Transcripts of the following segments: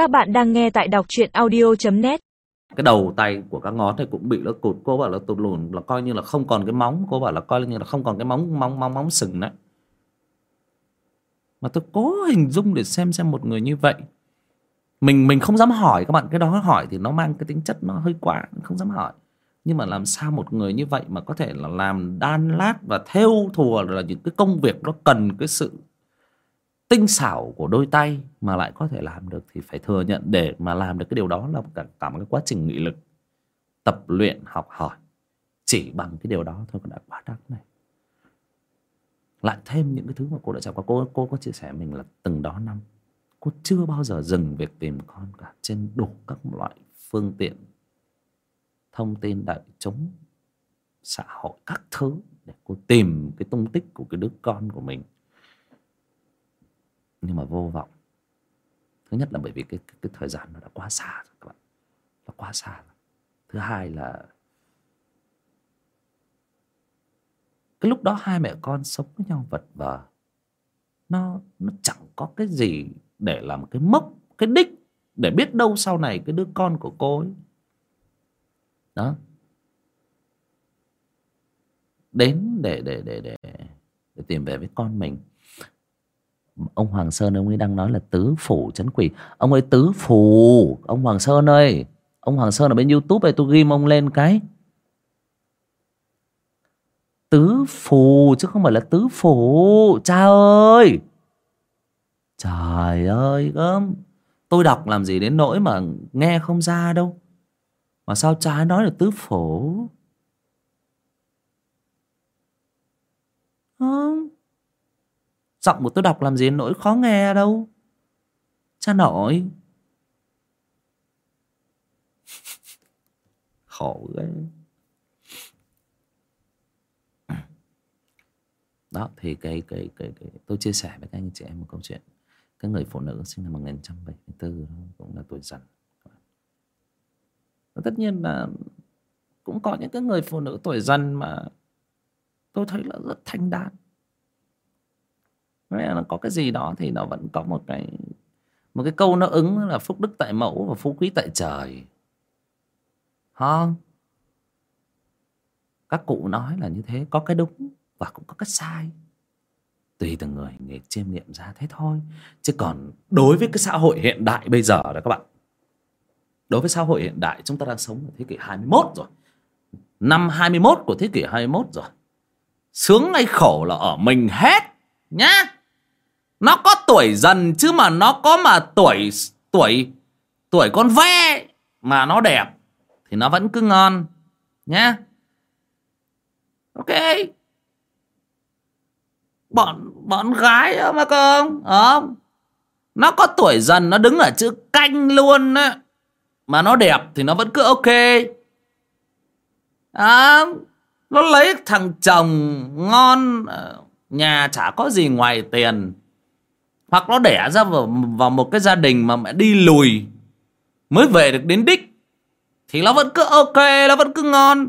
Các bạn đang nghe tại đọc truyện audio.net cái đầu tay của các ngón thì cũng bị nó cụt, cô bảo là tụt lùn, là coi như là không còn cái móng, cô bảo là coi như là không còn cái móng móng móng móng sừng đấy. Mà tôi cố hình dung để xem xem một người như vậy. Mình mình không dám hỏi các bạn, cái đó hỏi thì nó mang cái tính chất nó hơi quá, không dám hỏi. Nhưng mà làm sao một người như vậy mà có thể là làm đan lát và thêu thùa là những cái công việc nó cần cái sự tinh xảo của đôi tay mà lại có thể làm được thì phải thừa nhận để mà làm được cái điều đó là cả, cả một cái quá trình nghị lực tập luyện học hỏi. Chỉ bằng cái điều đó thôi cũng đã quá đắt này. Lại thêm những cái thứ mà cô đã trải qua. Cô cô có chia sẻ mình là từng đó năm cô chưa bao giờ dừng việc tìm con cả. Trên đủ các loại phương tiện thông tin đại chúng xã hội các thứ để cô tìm cái tung tích của cái đứa con của mình nhưng mà vô vọng. Thứ nhất là bởi vì cái cái, cái thời gian nó đã quá xa rồi các bạn. Nó quá xa rồi. thứ hai là cái lúc đó hai mẹ con sống với nhau vật vờ. Nó nó chẳng có cái gì để làm cái mốc cái đích để biết đâu sau này cái đứa con của cô ấy. Đó. Đến để để để để để tìm về với con mình ông Hoàng Sơn ông ấy đang nói là tứ phủ chấn quỷ. Ông ấy tứ phủ. Ông Hoàng Sơn ơi. Ông Hoàng Sơn ở bên YouTube này tôi ghim ông lên cái. Tứ phủ, chứ không phải là tứ phủ. Cha ơi! Trời ơi, gớm. Tôi đọc làm gì đến nỗi mà nghe không ra đâu. Mà sao cha nói là tứ phủ? Không giọng của tôi đọc làm gì nỗi khó nghe đâu? Cha nội. Khổ ghê. Đó thì cái, cái cái cái tôi chia sẻ với các anh chị em một câu chuyện. Cái người phụ nữ sinh năm 1974 cũng là tuổi dần. Tất nhiên là cũng có những cái người phụ nữ tuổi dần mà tôi thấy là rất thanh đan nó có cái gì đó thì nó vẫn có một cái một cái câu nó ứng là phúc đức tại mẫu và phú quý tại trời. Ha các cụ nói là như thế, có cái đúng và cũng có cái sai. Tùy từng người người chiêm nghiệm ra thế thôi. Chứ còn đối với cái xã hội hiện đại bây giờ đó các bạn, đối với xã hội hiện đại, chúng ta đang sống ở thế kỷ 21 rồi. Năm 21 của thế kỷ 21 rồi. Sướng hay khổ là ở mình hết, nhá nó có tuổi dần chứ mà nó có mà tuổi tuổi tuổi con ve mà nó đẹp thì nó vẫn cứ ngon nhá. Ok. Bọn bọn gái mà không không ờ. nó có tuổi dần nó đứng ở chữ canh luôn á. Mà nó đẹp thì nó vẫn cứ ok. À, nó lấy thằng chồng ngon ờ, nhà chả có gì ngoài tiền hoặc nó đẻ ra vào, vào một cái gia đình mà mẹ đi lùi mới về được đến đích thì nó vẫn cứ ok nó vẫn cứ ngon.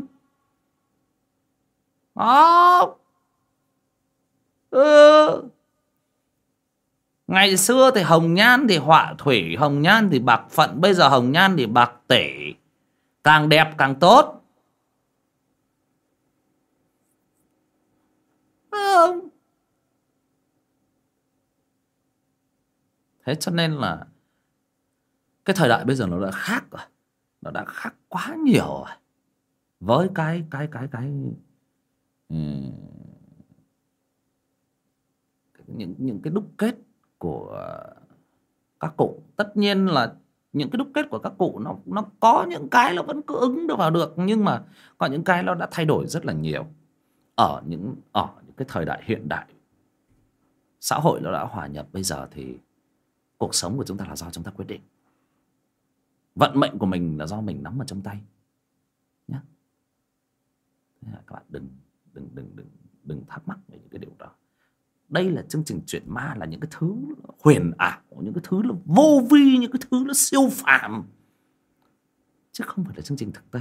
Đó. Ừ. ngày xưa thì hồng nhan thì họa thủy hồng nhan thì bạc phận bây giờ hồng nhan thì bạc tể. Càng đẹp càng tốt không thế cho nên là cái thời đại bây giờ nó đã khác rồi. Nó đã khác quá nhiều rồi. Với cái cái cái cái những những cái đúc kết của các cụ. Tất nhiên là những cái đúc kết của các cụ nó nó có những cái nó vẫn cứ ứng được vào được, nhưng mà có những cái nó đã thay đổi rất là nhiều. Ở những ở những cái thời đại hiện đại, xã hội nó đã hòa nhập. Bây giờ thì cuộc sống của chúng ta là do chúng ta quyết định. Vận mệnh của mình là do mình nắm ở trong tay. Nhé các bạn đừng đừng đừng đừng đừng thắc mắc về những cái điều đó. Đây là chương trình chuyện ma là những cái thứ huyền ảo những cái thứ là vô vi những cái thứ nó siêu phàm. Chứ không phải là chương trình thực tế.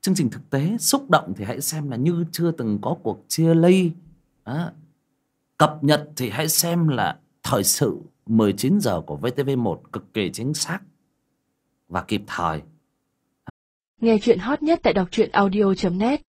Chương trình thực tế xúc động thì hãy xem là như chưa từng có cuộc chia ly. À, cập nhật thì hãy xem là thời sự. 19 giờ của VTV1 cực kỳ chính xác và kịp thời. Nghe chuyện hot nhất tại đọc truyện audio.net